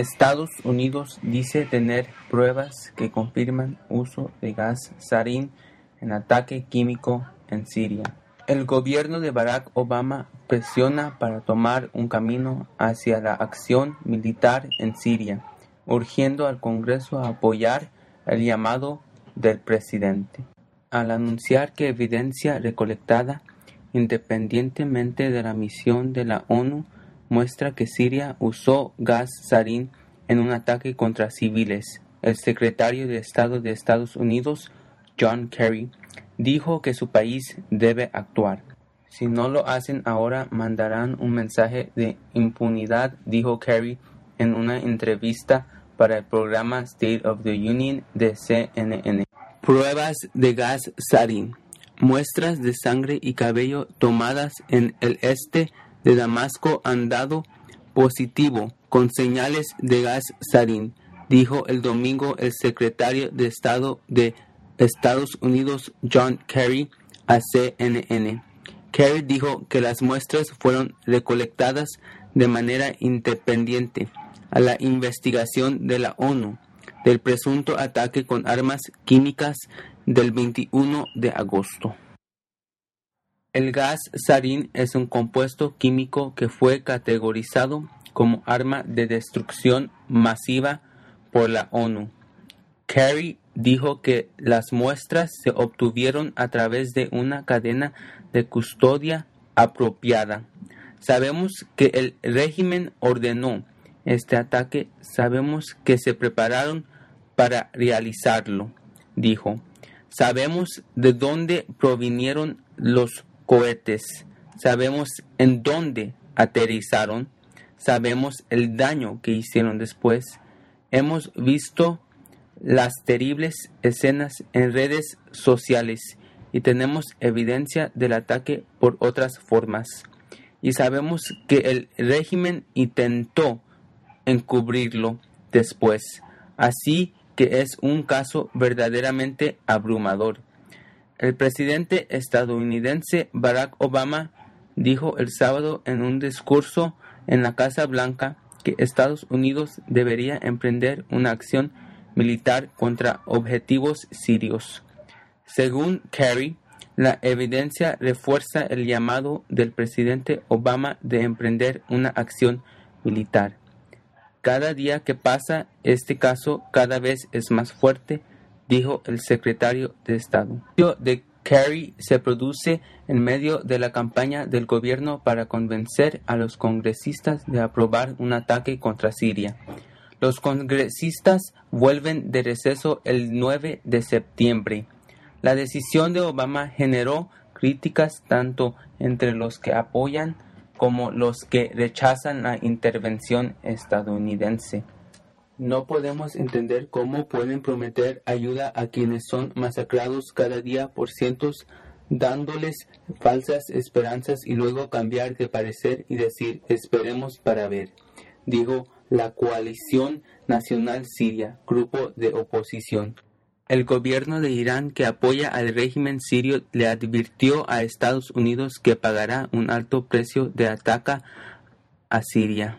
Estados Unidos dice tener pruebas que confirman uso de gas sarín en ataque químico en Siria. El gobierno de Barack Obama presiona para tomar un camino hacia la acción militar en Siria, urgiendo al Congreso a apoyar el llamado del presidente. Al anunciar que evidencia recolectada independientemente de la misión de la ONU muestra que Siria usó gas sarín en un ataque contra civiles. El secretario de Estado de Estados Unidos, John Kerry, dijo que su país debe actuar. Si no lo hacen ahora, mandarán un mensaje de impunidad, dijo Kerry en una entrevista para el programa State of the Union de CNN. Pruebas de gas sarín. Muestras de sangre y cabello tomadas en el este de Damasco han dado positivo con señales de gas sarín, dijo el domingo el secretario de Estado de Estados Unidos John Kerry a CNN. Kerry dijo que las muestras fueron recolectadas de manera independiente a la investigación de la ONU del presunto ataque con armas químicas del 21 de agosto. El gas sarín es un compuesto químico que fue categorizado como arma de destrucción masiva por la ONU. Kerry dijo que las muestras se obtuvieron a través de una cadena de custodia apropiada. Sabemos que el régimen ordenó este ataque, sabemos que se prepararon para realizarlo, dijo. Sabemos de dónde provinieron los cohetes, sabemos en dónde aterrizaron, sabemos el daño que hicieron después. Hemos visto las terribles escenas en redes sociales y tenemos evidencia del ataque por otras formas. Y sabemos que el régimen intentó encubrirlo después. Así que es un caso verdaderamente abrumador. El presidente estadounidense Barack Obama dijo el sábado en un discurso en la Casa Blanca que Estados Unidos debería emprender una acción militar contra objetivos sirios. Según Kerry, la evidencia refuerza el llamado del presidente Obama de emprender una acción militar. Cada día que pasa, este caso cada vez es más fuerte dijo el secretario de Estado. El de Kerry se produce en medio de la campaña del gobierno para convencer a los congresistas de aprobar un ataque contra Siria. Los congresistas vuelven de receso el 9 de septiembre. La decisión de Obama generó críticas tanto entre los que apoyan como los que rechazan la intervención estadounidense. No podemos entender cómo pueden prometer ayuda a quienes son masacrados cada día por cientos, dándoles falsas esperanzas y luego cambiar de parecer y decir esperemos para ver, dijo la Coalición Nacional Siria, grupo de oposición. El gobierno de Irán que apoya al régimen sirio le advirtió a Estados Unidos que pagará un alto precio de ataque a Siria.